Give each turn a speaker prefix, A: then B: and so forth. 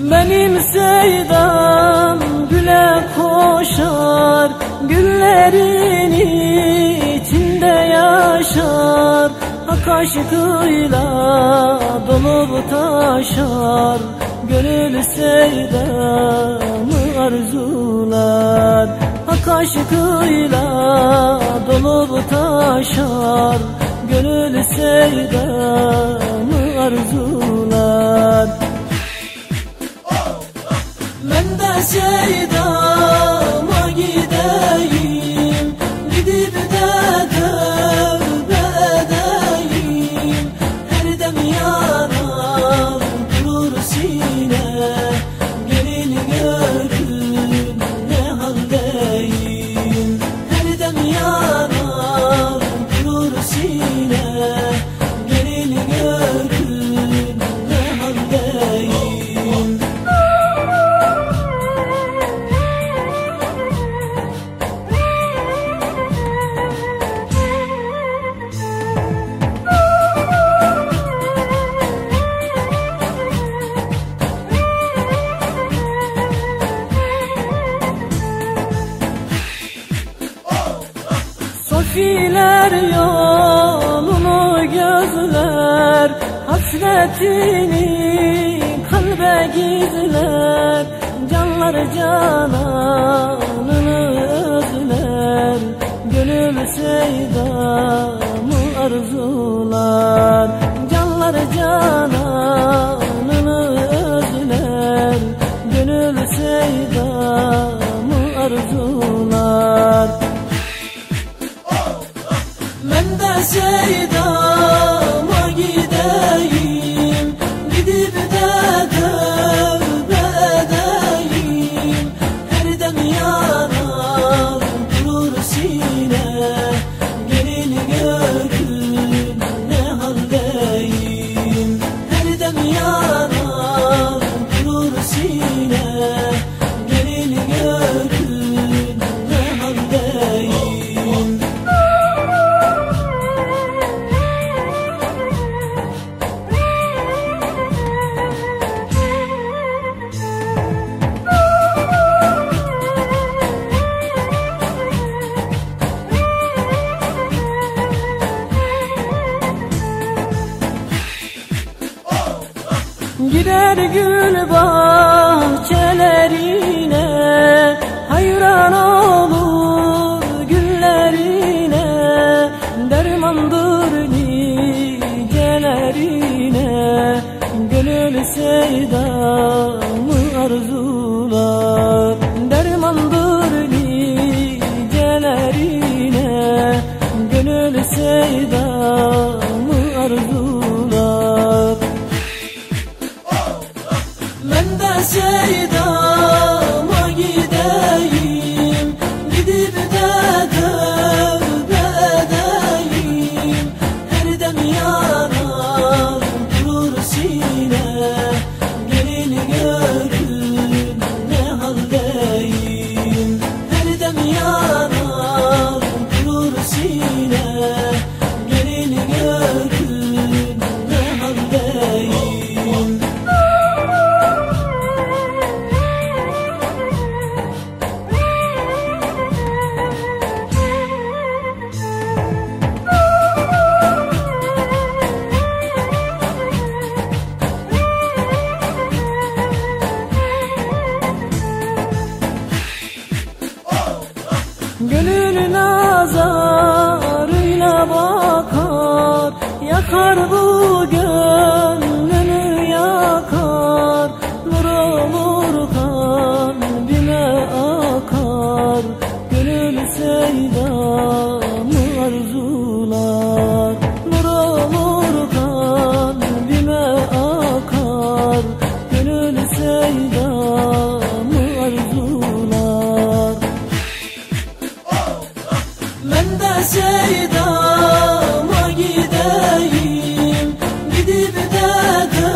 A: Benim sevdam güle koşar Güllerin içinde yaşar. Hak aşkıyla dolup taşar Gönül sevdamı arzular. Hak aşkıyla dolup taşar Gönül sevdamı arzular Sevseydim Sofiler yolunu gözler Hasretini kalbe gizler Canlar cananını özler Gönül sevdamı arzular Canlar cananını Gider gül bahçelerine Hayran olur güllerine. Dermandır nicelerine Gönül sevdamı sevdama gideyim. Gidip de tövbe edeyim Her dem yanar durur sine. Gelin ne haldeyim. Her dem yanar durur sine Gönül nazarıyla bakar Yakar bu gönlünü yakar. Nur olur kalbime akar Gönül sevdamı arzu good.